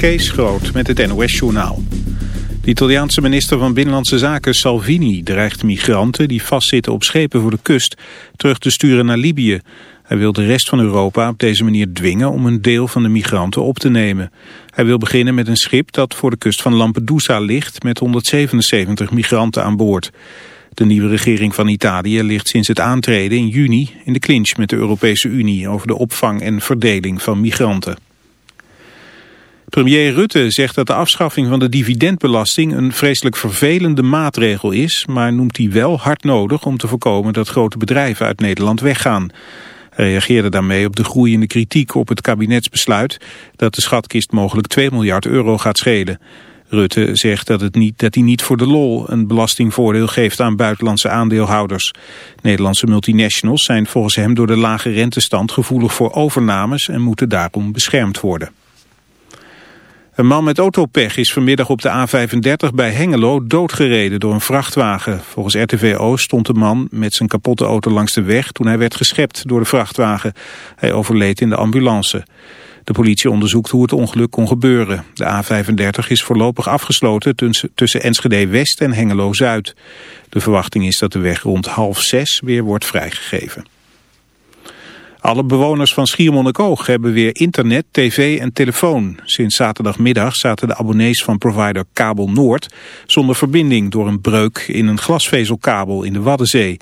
Kees Groot met het NOS-journaal. De Italiaanse minister van Binnenlandse Zaken Salvini dreigt migranten die vastzitten op schepen voor de kust terug te sturen naar Libië. Hij wil de rest van Europa op deze manier dwingen om een deel van de migranten op te nemen. Hij wil beginnen met een schip dat voor de kust van Lampedusa ligt met 177 migranten aan boord. De nieuwe regering van Italië ligt sinds het aantreden in juni in de clinch met de Europese Unie over de opvang en verdeling van migranten. Premier Rutte zegt dat de afschaffing van de dividendbelasting een vreselijk vervelende maatregel is, maar noemt die wel hard nodig om te voorkomen dat grote bedrijven uit Nederland weggaan. Hij reageerde daarmee op de groeiende kritiek op het kabinetsbesluit dat de schatkist mogelijk 2 miljard euro gaat schelen. Rutte zegt dat, het niet, dat hij niet voor de lol een belastingvoordeel geeft aan buitenlandse aandeelhouders. Nederlandse multinationals zijn volgens hem door de lage rentestand gevoelig voor overnames en moeten daarom beschermd worden. Een man met autopech is vanmiddag op de A35 bij Hengelo doodgereden door een vrachtwagen. Volgens RTVO stond de man met zijn kapotte auto langs de weg toen hij werd geschept door de vrachtwagen. Hij overleed in de ambulance. De politie onderzoekt hoe het ongeluk kon gebeuren. De A35 is voorlopig afgesloten tussen Enschede West en Hengelo Zuid. De verwachting is dat de weg rond half zes weer wordt vrijgegeven. Alle bewoners van Schiermonnikoog hebben weer internet, tv en telefoon. Sinds zaterdagmiddag zaten de abonnees van provider Kabel Noord zonder verbinding door een breuk in een glasvezelkabel in de Waddenzee.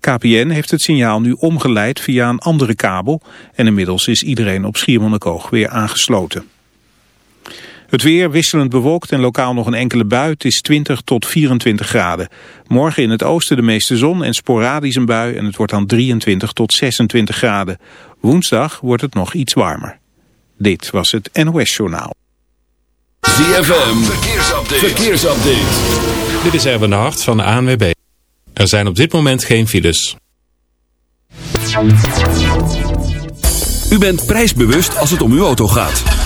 KPN heeft het signaal nu omgeleid via een andere kabel en inmiddels is iedereen op Schiermonnikoog weer aangesloten. Het weer wisselend bewolkt en lokaal nog een enkele bui. Het is 20 tot 24 graden. Morgen in het oosten de meeste zon en sporadisch een bui en het wordt dan 23 tot 26 graden. Woensdag wordt het nog iets warmer. Dit was het NOS Journaal. ZFM, verkeersupdate. verkeersupdate. Dit is Erwin de Hart van de ANWB. Er zijn op dit moment geen files. U bent prijsbewust als het om uw auto gaat.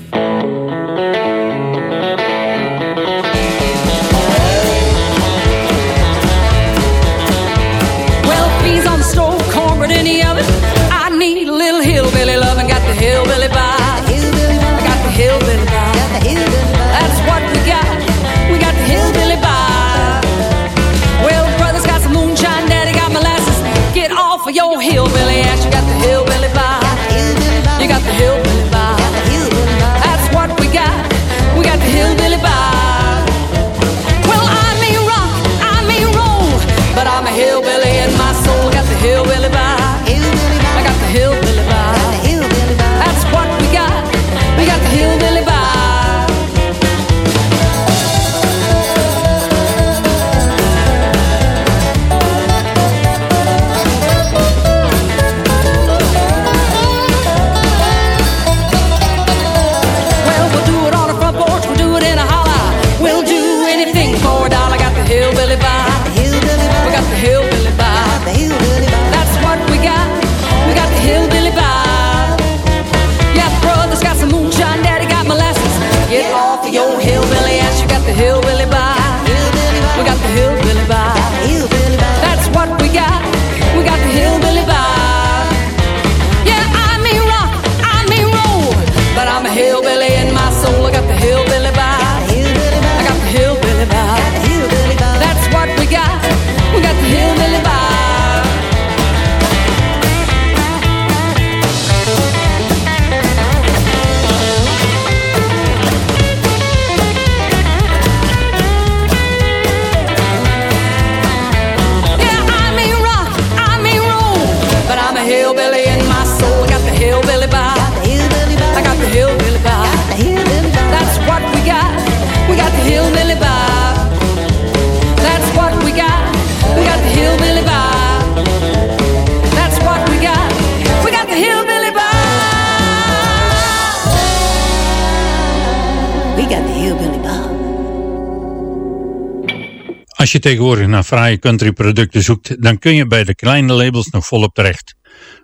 Als je tegenwoordig naar fraaie country producten zoekt, dan kun je bij de kleine labels nog volop terecht.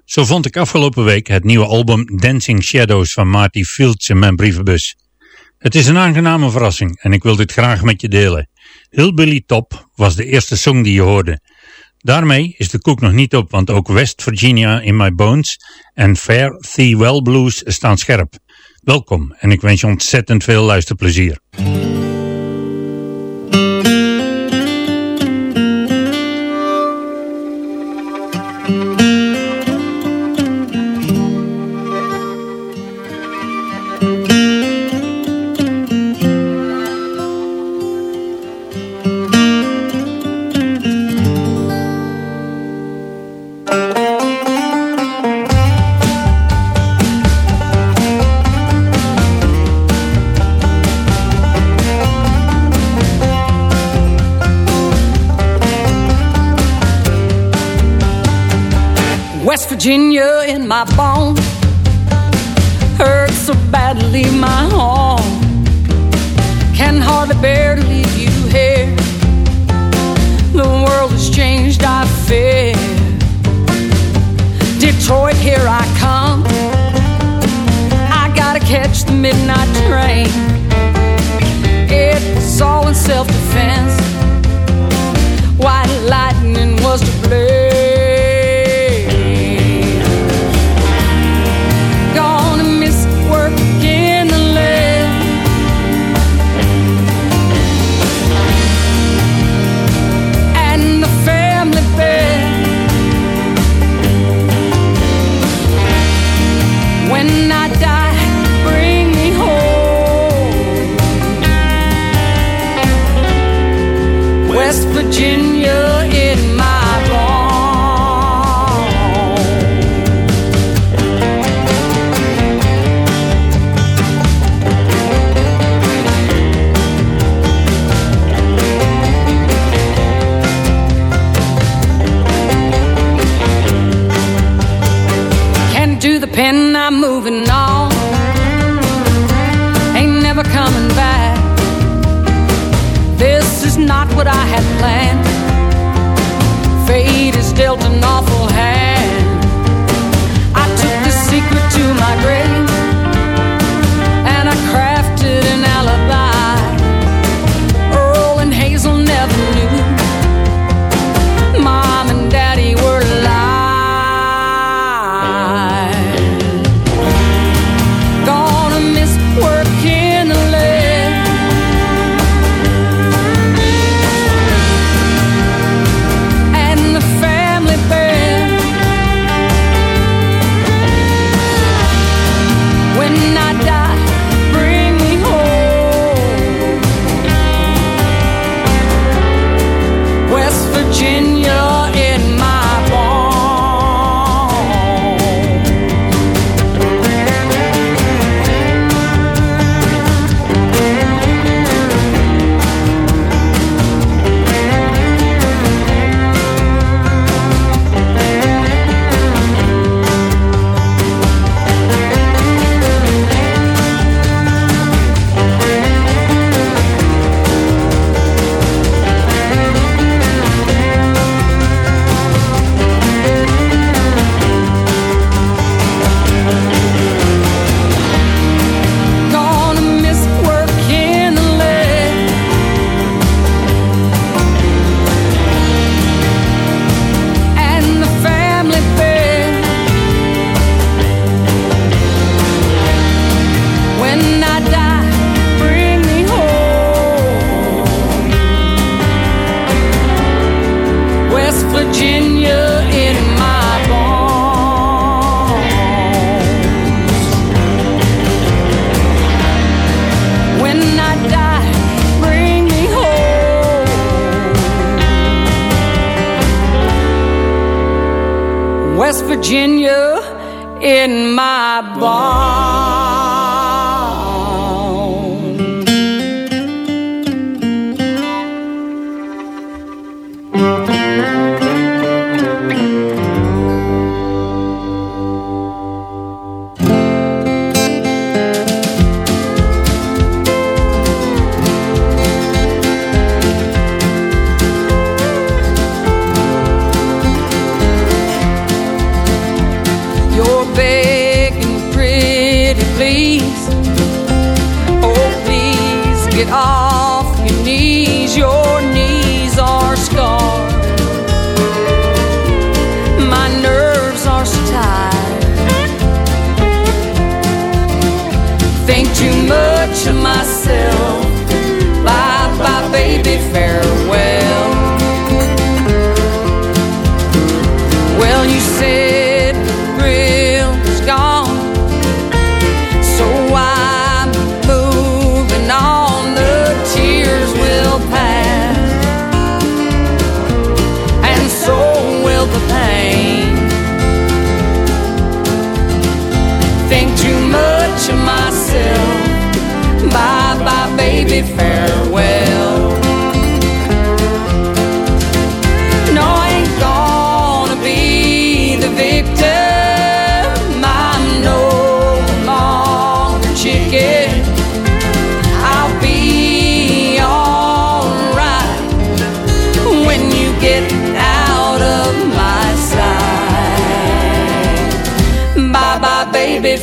Zo vond ik afgelopen week het nieuwe album Dancing Shadows van Marty Fields in mijn brievenbus. Het is een aangename verrassing en ik wil dit graag met je delen. Hillbilly Top was de eerste song die je hoorde. Daarmee is de koek nog niet op, want ook West Virginia in My Bones en Fair Thee Well Blues staan scherp. Welkom en ik wens je ontzettend veel luisterplezier.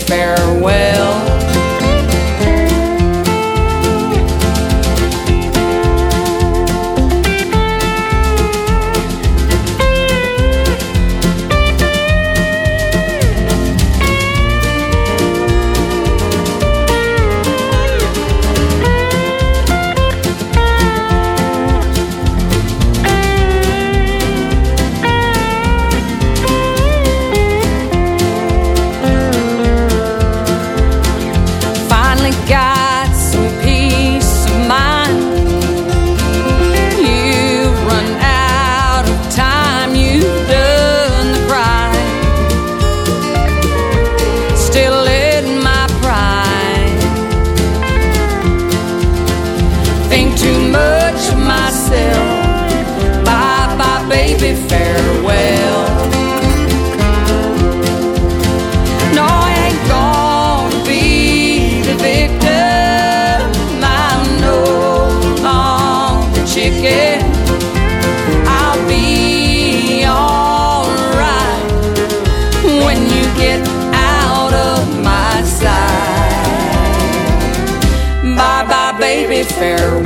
Farewell. Bye,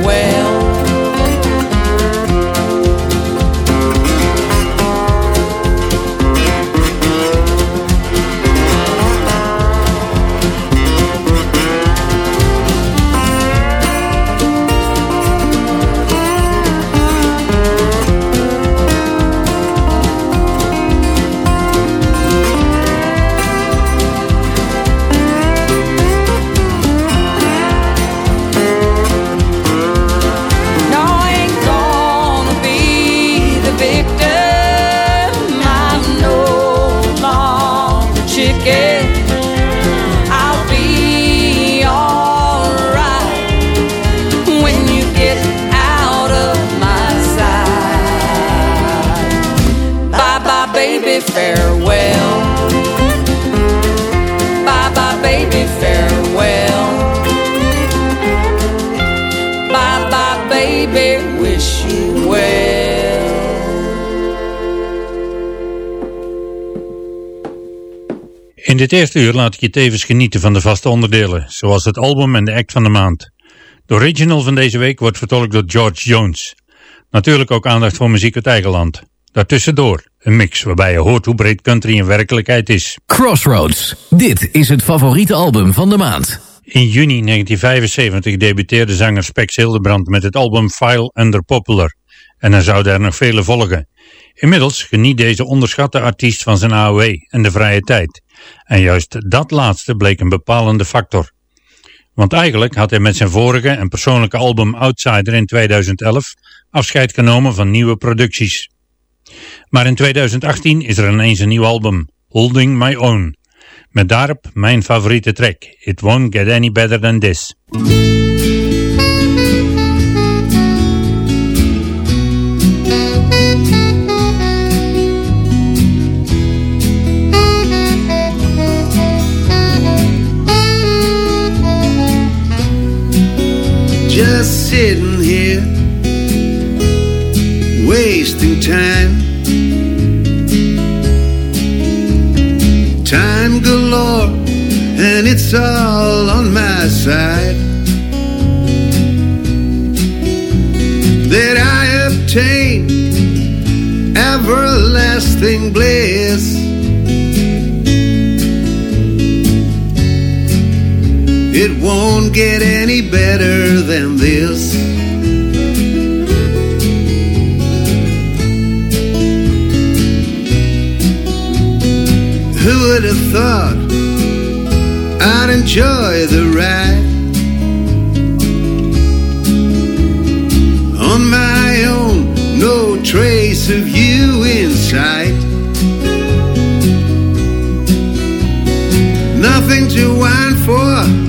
dit eerste uur laat ik je tevens genieten van de vaste onderdelen, zoals het album en de act van de maand. De original van deze week wordt vertolkt door George Jones. Natuurlijk ook aandacht voor muziek uit eigen land. Daartussendoor een mix waarbij je hoort hoe breed country in werkelijkheid is. Crossroads. Dit is het favoriete album van de maand. In juni 1975 debuteerde zanger Spex Hildebrand met het album File Under Popular. En er zouden er nog vele volgen. Inmiddels geniet deze onderschatte artiest van zijn AOW en de vrije tijd. En juist dat laatste bleek een bepalende factor. Want eigenlijk had hij met zijn vorige en persoonlijke album Outsider in 2011 afscheid genomen van nieuwe producties. Maar in 2018 is er ineens een nieuw album, Holding My Own. Met daarop mijn favoriete track, It Won't Get Any Better Than This. Just sitting here, wasting time. Time galore, and it's all on my side. That I obtain everlasting bliss. It won't get any better than this. Who would have thought I'd enjoy the ride on my own? No trace of you in sight. Nothing to whine for.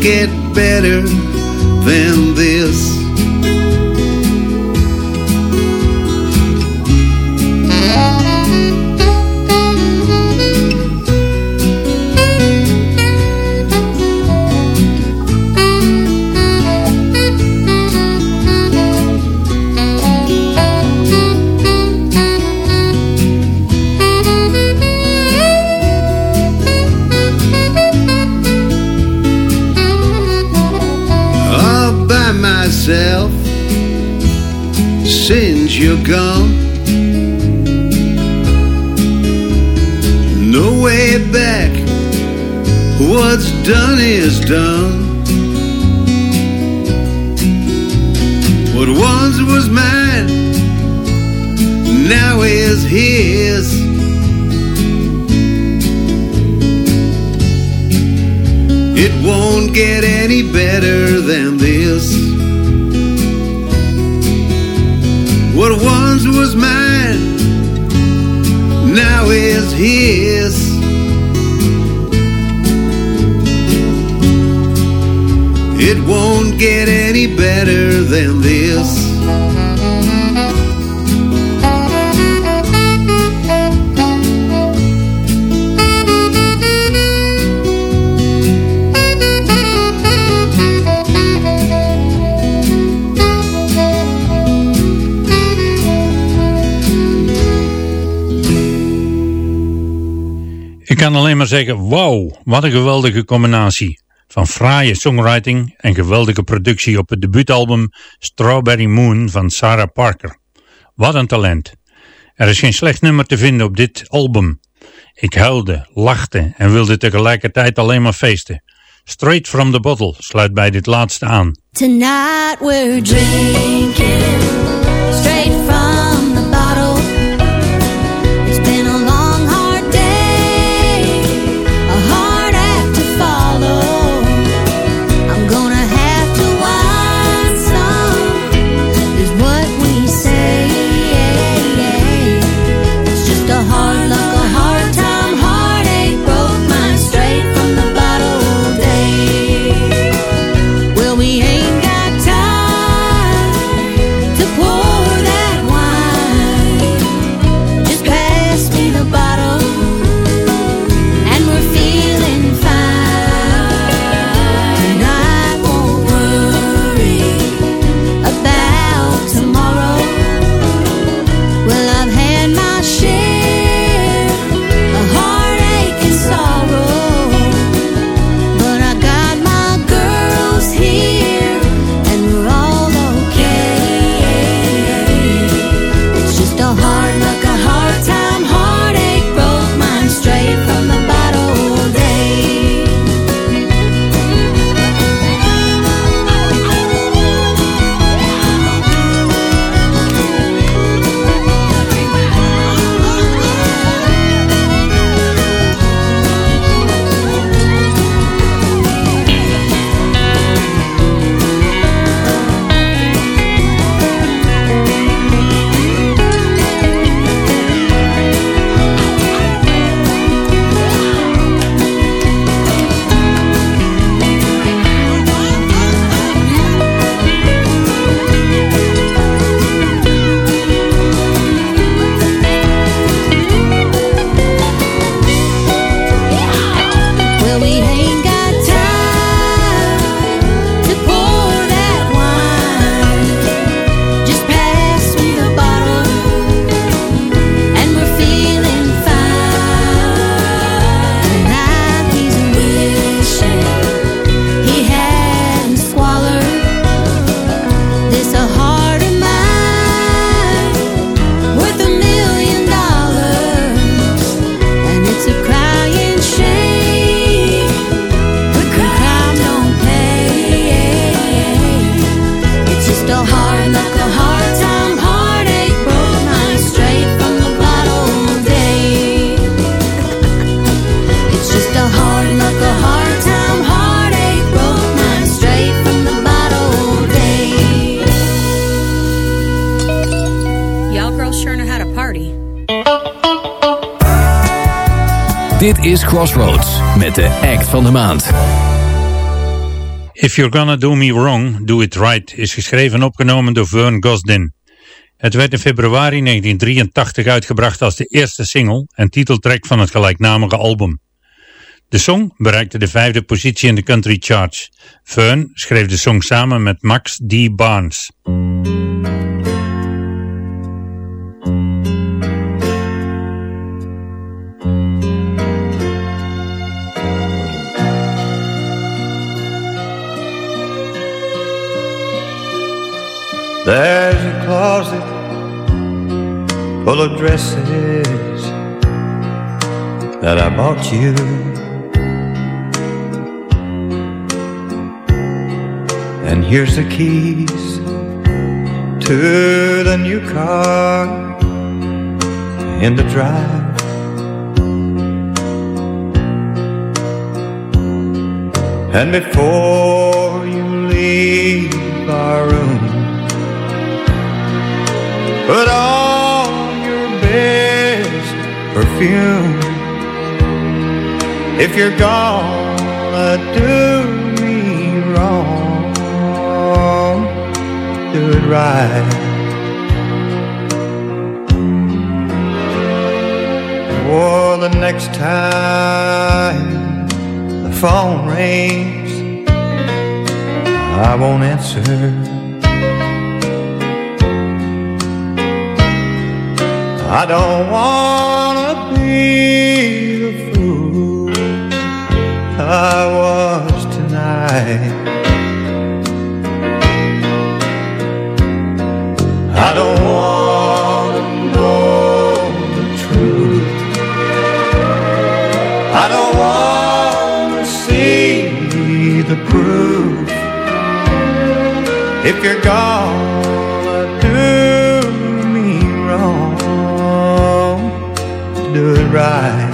Get better than this. You're gone. No way back, what's done is done. What once was mine now is his. It won't get any better better than this. Ik kan alleen maar zeggen, wauw, wat een geweldige combinatie. Van fraaie songwriting en geweldige productie op het debuutalbum Strawberry Moon van Sarah Parker. Wat een talent. Er is geen slecht nummer te vinden op dit album. Ik huilde, lachte en wilde tegelijkertijd alleen maar feesten. Straight from the bottle sluit bij dit laatste aan. Tonight we're drinking de maand. If You're Gonna Do Me Wrong, Do It Right is geschreven en opgenomen door Vern Gosdin. Het werd in februari 1983 uitgebracht als de eerste single en titeltrack van het gelijknamige album. De song bereikte de vijfde positie in de country charts. Fern schreef de song samen met Max D. Barnes. There's a closet full of dresses that I bought you. And here's the keys to the new car in the drive. And before you leave our room, put on your best perfume. If you're gonna do me wrong, do it right. Or the next time the phone rings, I won't answer. I don't wanna be the fool I was tonight. I don't wanna know the truth. I don't wanna see the proof. If you're gonna right.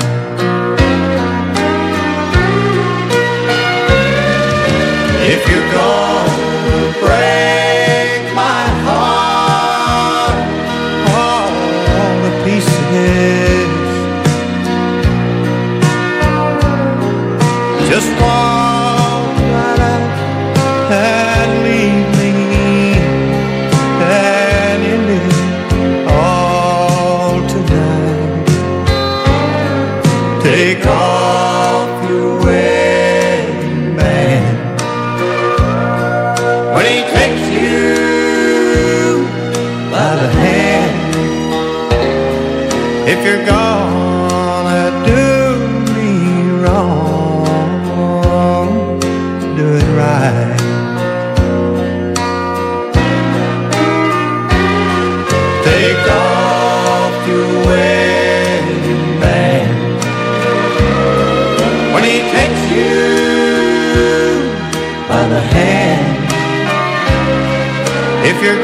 Me.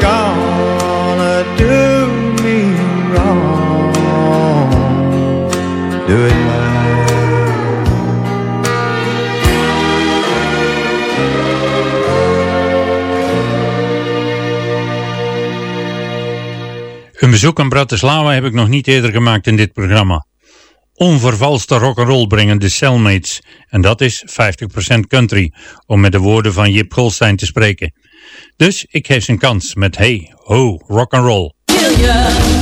Een bezoek aan Bratislava heb ik nog niet eerder gemaakt in dit programma. Onvervalste rock'n'roll brengen de Cellmates. En dat is 50% country, om met de woorden van Jip Goldstein te spreken. Dus ik geef ze een kans met Hey Ho Rock'n'Roll. Make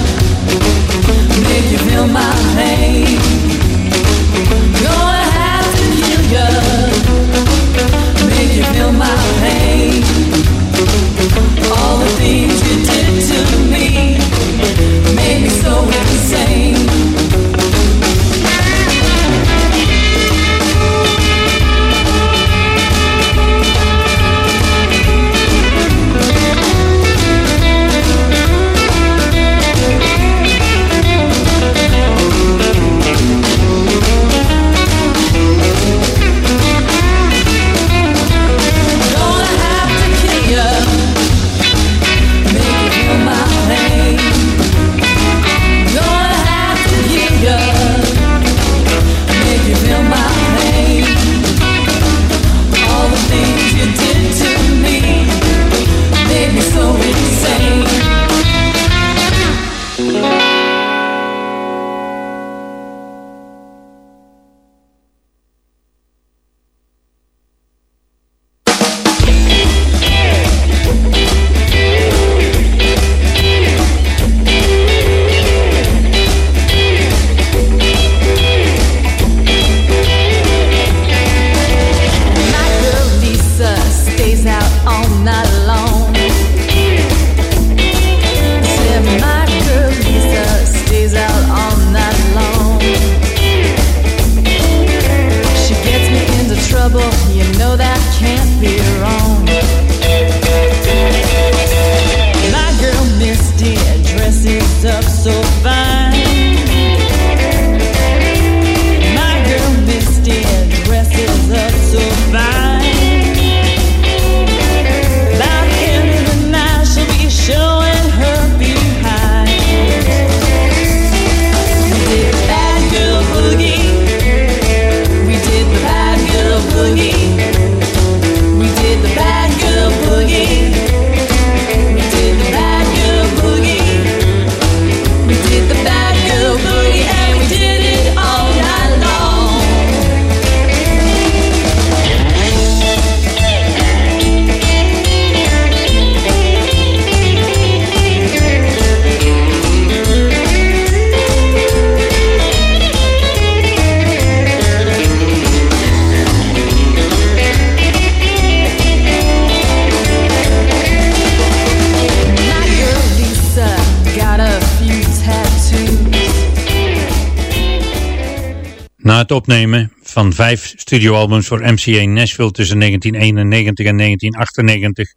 opnemen van vijf studioalbums voor MCA Nashville tussen 1991 en 1998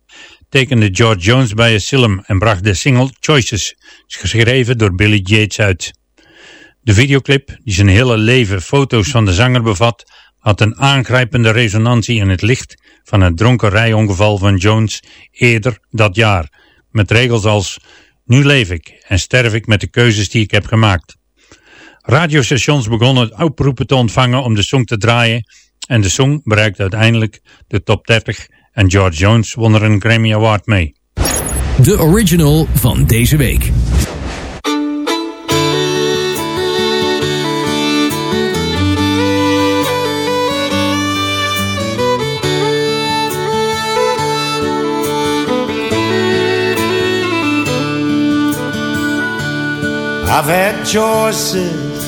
tekende George Jones bij Asylum en bracht de single Choices, geschreven door Billy Yates uit. De videoclip, die zijn hele leven foto's van de zanger bevat, had een aangrijpende resonantie in het licht van het dronken rijongeval van Jones eerder dat jaar, met regels als Nu leef ik en sterf ik met de keuzes die ik heb gemaakt. Radiostations begonnen oproepen te ontvangen om de song te draaien en de song bereikte uiteindelijk de top 30 en George Jones won er een Grammy Award mee. De original van deze week. I've had choices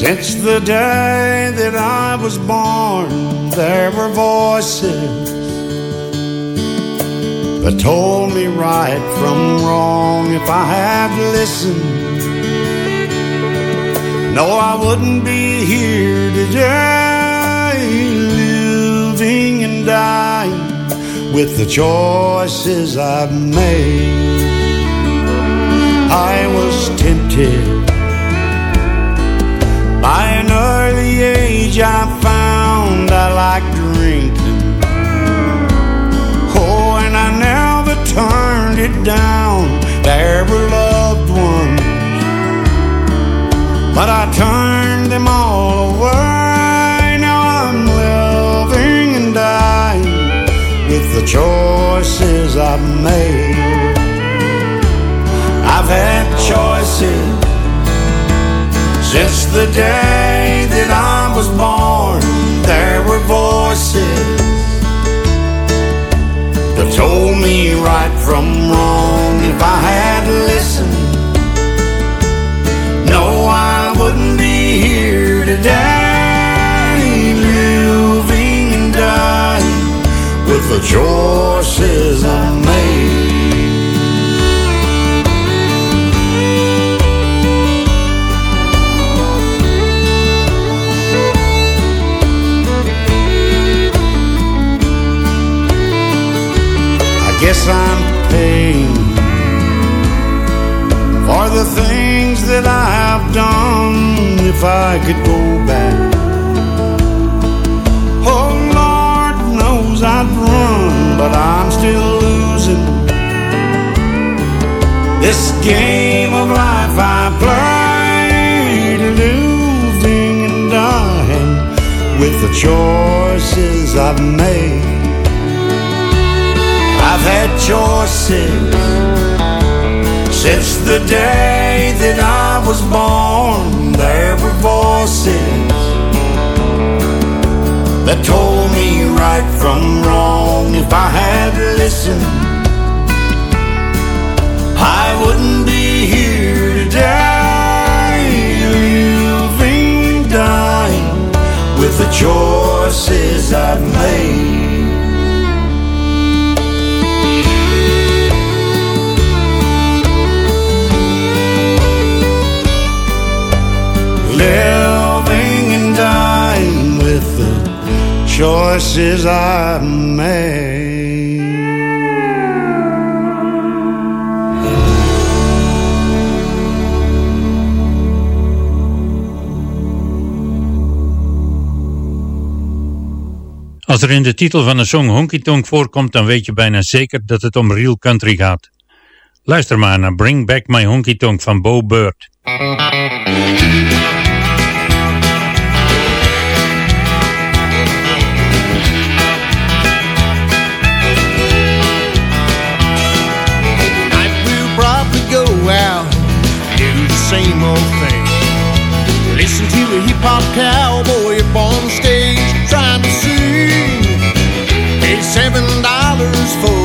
since the day that I was born. There were voices that told me right from wrong if I had listened. No, I wouldn't be here today, living and dying with the choices I've made. I was tempted by an early age. I found I liked drinking. Oh, and I never turned it down. There were loved ones, but I turned them all away. Now I'm living and dying with the choices I've made. I've had choices since the day that I was born. There were voices that told me right from wrong. If I had listened, no, I wouldn't be here today, living and dying with the choices I made. Guess I'm paying for the things that I have done. If I could go back, oh Lord knows I'd run, but I'm still losing this game of life I play, living and dying with the choices I've made. I've had choices since the day that I was born. There were voices that told me right from wrong. If I had listened, I wouldn't be here today, living, dying with the choices I've made. Living and dying with the choices I made. Als er in de titel van een song Honky Tonk voorkomt, dan weet je bijna zeker dat het om real country gaat. Luister maar naar Bring Back My Honky Tonk van Bo Bird. Same old thing. Listen to a hip hop cowboy up on stage trying to sing. Pay seven dollars for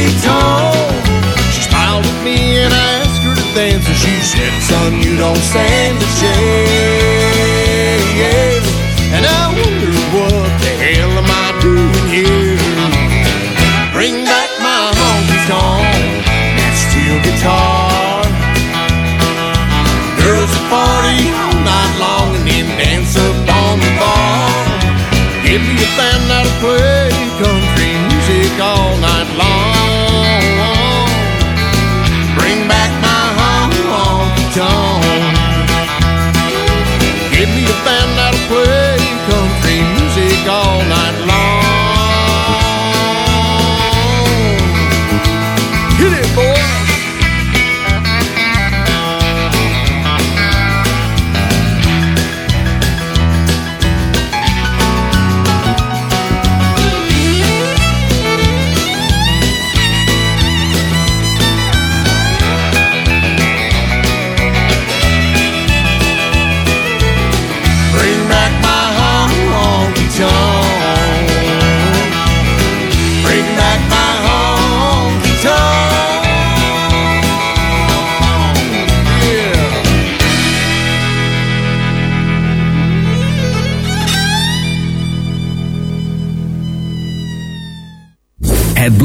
feet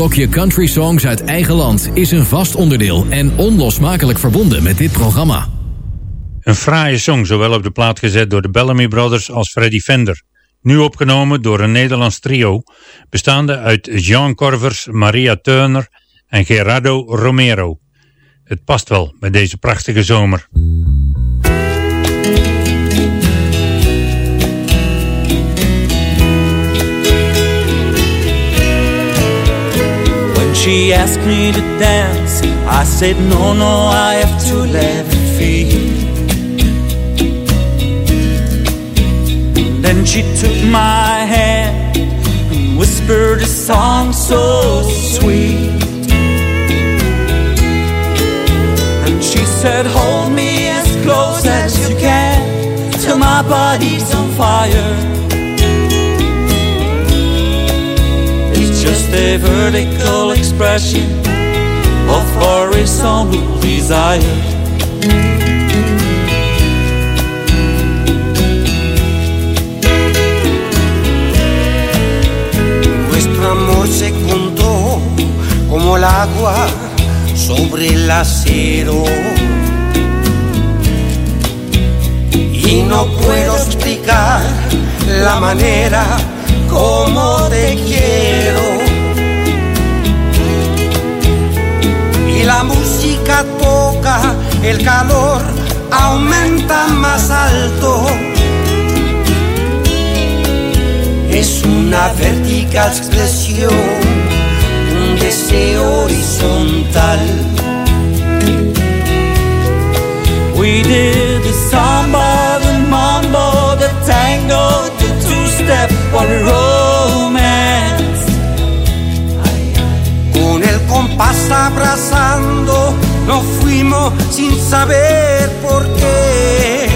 blokje Country Songs uit eigen land is een vast onderdeel en onlosmakelijk verbonden met dit programma. Een fraaie song, zowel op de plaat gezet door de Bellamy Brothers als Freddie Fender. Nu opgenomen door een Nederlands trio, bestaande uit Jean Corvers, Maria Turner en Gerardo Romero. Het past wel bij deze prachtige zomer. She asked me to dance, I said, No, no, I have to let it free. Then she took my hand and whispered a song so sweet. And she said, Hold me as close as you can till my body's on fire. Just a vertical expression of horizontal desire. Nuestro amor se juntó como el agua sobre el acero. Y no puedo explicar la manera como te quiero. El calor aumenta más alto. Es una vertical expresión, un deseo horizontal. We did the samba, the mambo, the tango, the two-step, what romance. Con el compás abrazando, nos fuimos sin saber por qué.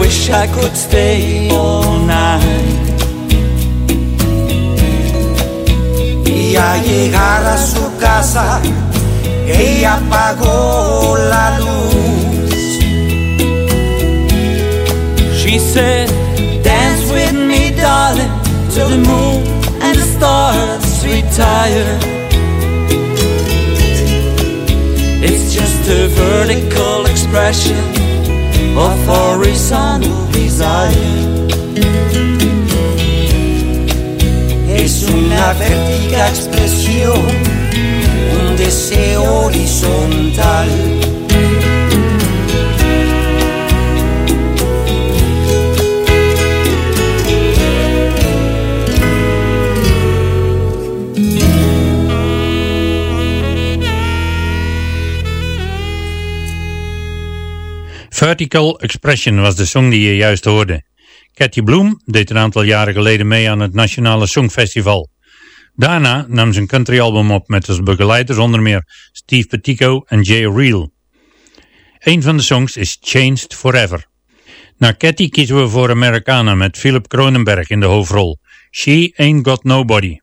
Wish I could stay all night. Y al llegar a su casa, ella apagó la luz. She said, Dance with me, darling, till the moon and the stars retire. It's just a vertical expression of horizontal desire. Es una vertical expresión, un deseo horizontal. Vertical Expression was de song die je juist hoorde. Cathy Bloom deed een aantal jaren geleden mee aan het Nationale Songfestival. Daarna nam ze een countryalbum op met als begeleiders onder meer Steve Petico en Jay Reel. Een van de songs is Changed Forever. Na Cathy kiezen we voor Americana met Philip Cronenberg in de hoofdrol. She Ain't Got Nobody.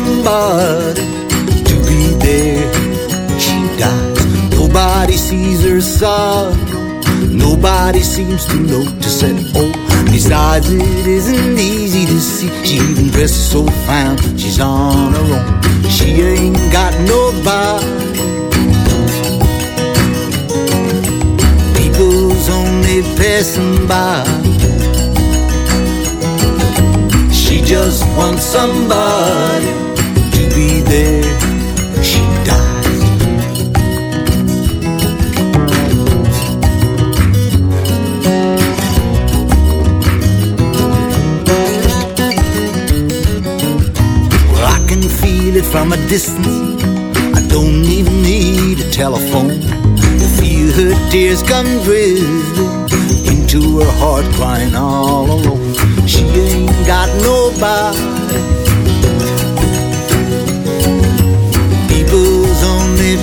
Somebody to be there. She dies. Nobody sees her sorrow. Nobody seems to notice at all. Besides, it isn't easy to see. She even dresses so fine. She's on her own. She ain't got nobody. People's only passing by. She just wants somebody be there. She dies. Well, I can feel it from a distance. I don't even need a telephone to feel her tears come drizzling into her heart, crying all alone. She ain't got nobody.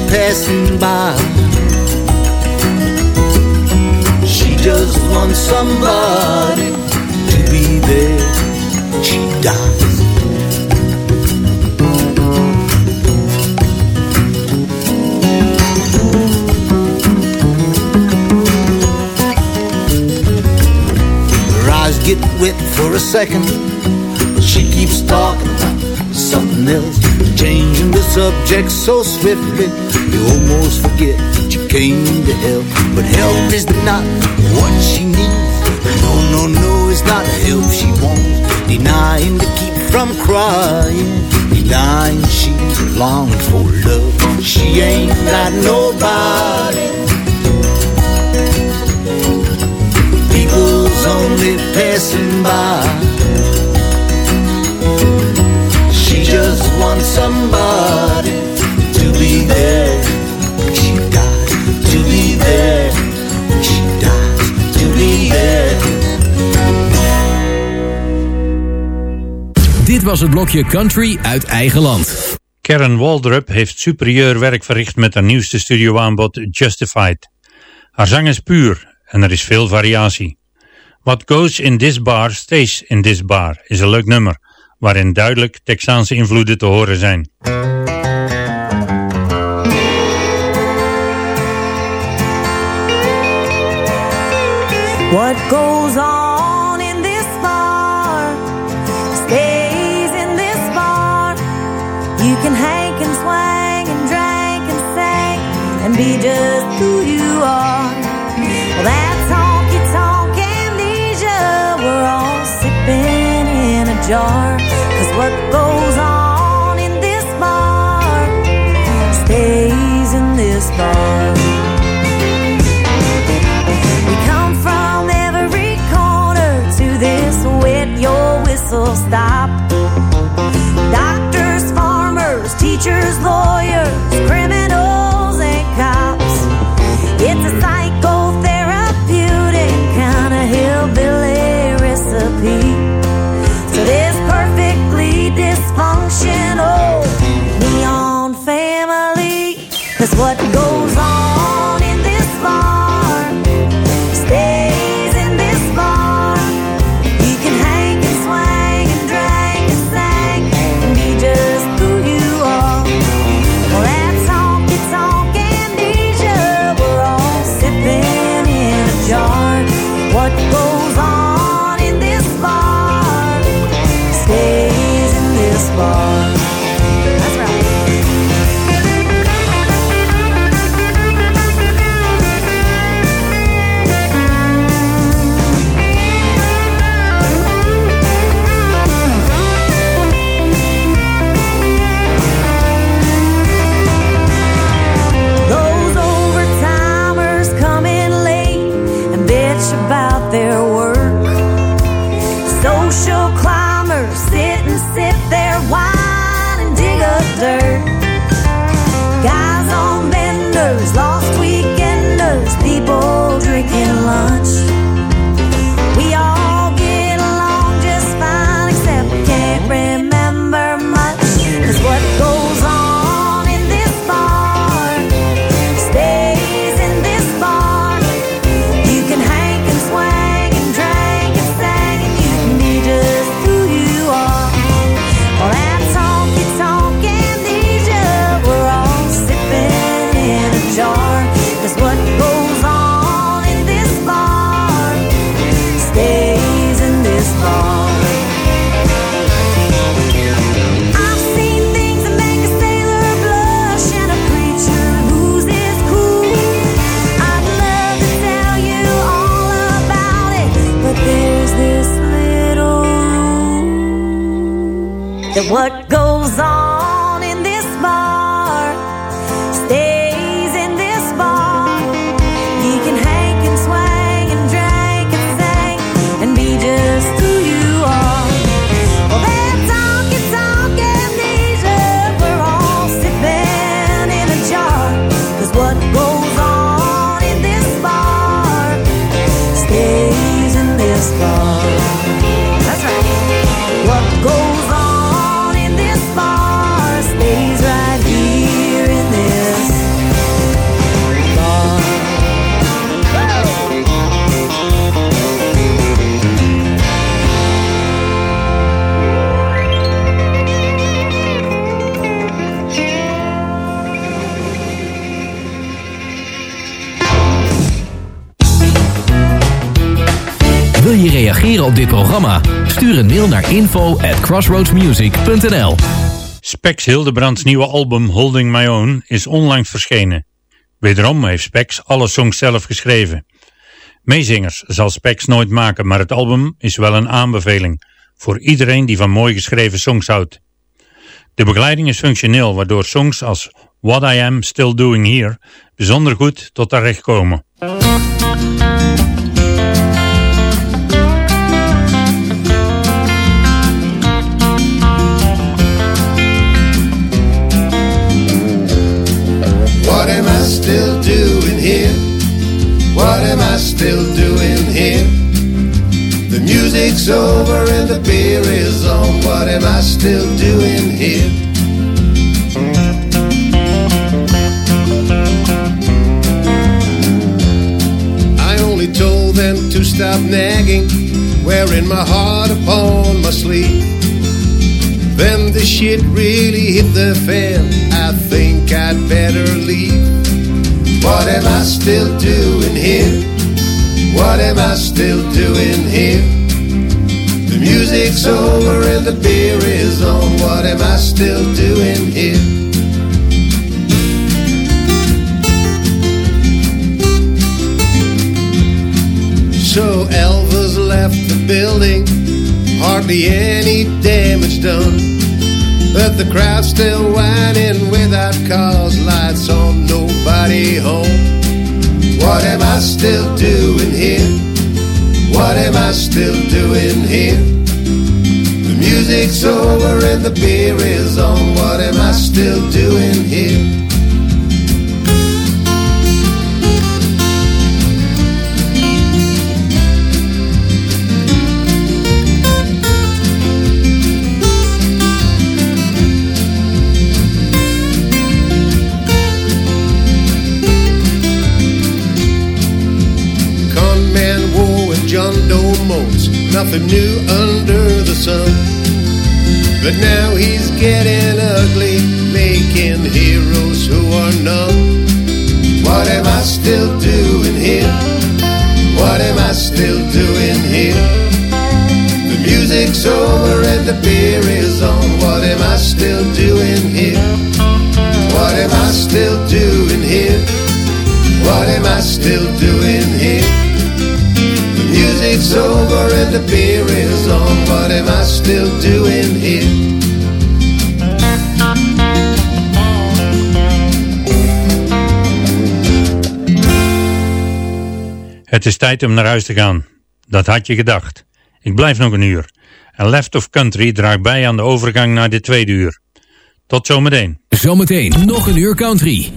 Passing by. She just wants somebody to be there. She dies. Her eyes get wet for a second, but she keeps talking something else, changing the subject so swiftly you almost forget that you came to help. But help is not what she needs. No, no, no, it's not help she wants. Denying to keep from crying, denying she's longing for love. She ain't got nobody. People's only passing by. Just wants somebody to be there. She dies to be there. She dies to be there. Dit was het blokje Country uit eigen land. Karen Waldrop heeft superieur werk verricht met haar nieuwste studioaanbod Justified. Haar zang is puur en er is veel variatie. What goes in this bar stays in this bar is een leuk nummer, waarin duidelijk Texaanse invloeden te horen zijn. What goes on be assustar. Op dit programma? Stuur een mail naar info at crossroadsmusic.nl Spex Hildebrands nieuwe album Holding My Own is onlangs verschenen. Wederom heeft Spex alle songs zelf geschreven. Meezingers zal Spex nooit maken, maar het album is wel een aanbeveling voor iedereen die van mooi geschreven songs houdt. De begeleiding is functioneel, waardoor songs als What I Am Still Doing Here bijzonder goed tot haar recht komen. Music's over and the beer is on. What am I still doing here? I only told them to stop nagging, wearing my heart upon my sleeve. Then the shit really hit the fan. I think I'd better leave. What am I still doing here? What am I still doing here? The music's over and the beer is on. What am I still doing here? So Elvis left the building, hardly any damage done. But the crowd's still whining without cars, lights on, nobody home. What am I still doing here? What am I still doing here? The music's over and the beer is on. What am I still doing here? Nothing new under the sun. But now he's getting ugly, making heroes who are none. What am I still doing here? What am I still the beer is on. What am I still doing here? Het is tijd om naar huis te gaan. Dat had je gedacht. Ik blijf nog een uur. En Left of Country draagt bij aan de overgang naar de tweede uur. Tot zometeen. Zometeen nog een uur country.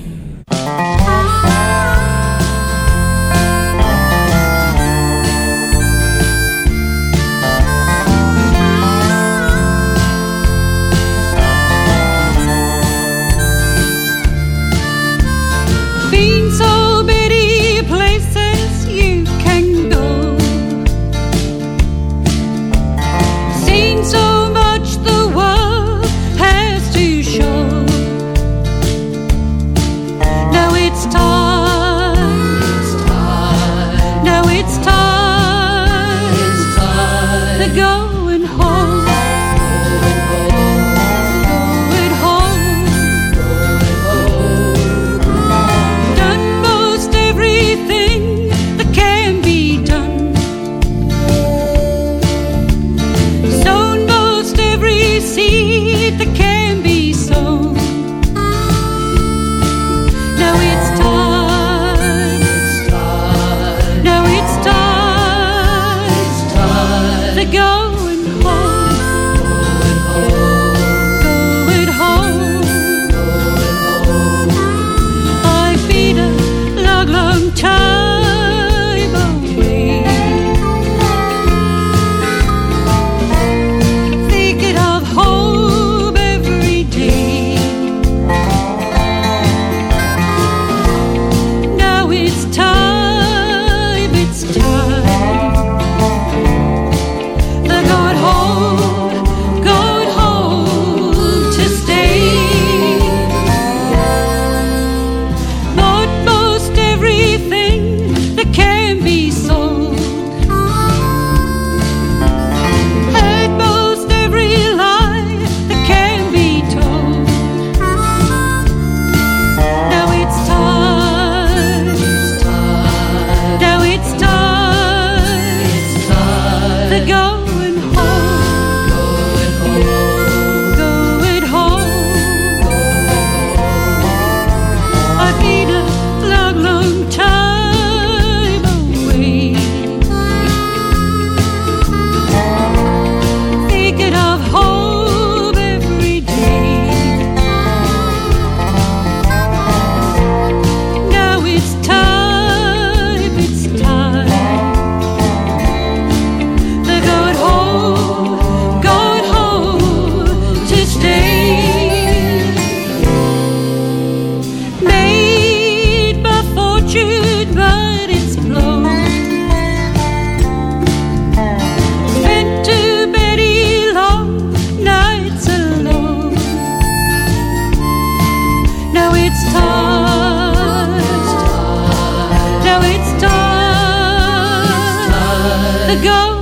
go.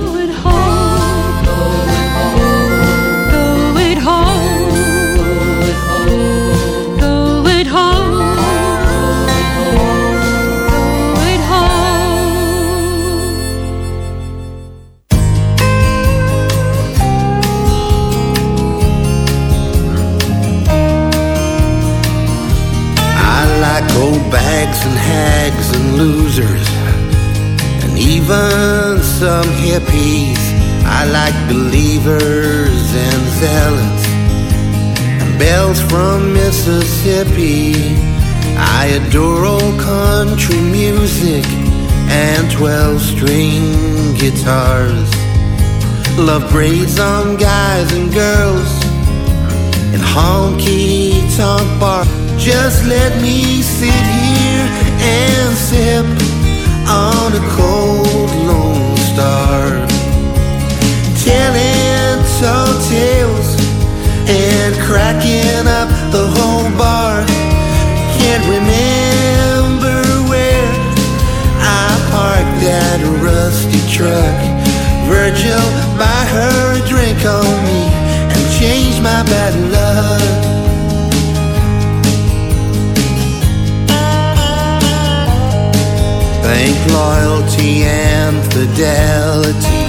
Mississippi. I adore old country music and 12 string guitars. Love braids on guys and girls in honky tonk bar. Just let me sit here and sip on a cold Lone Star. Telling tall tales and cracking up the whole bar. Can't remember where I parked that rusty truck. Virgil buy her a drink on me and change my bad luck. Bank loyalty and fidelity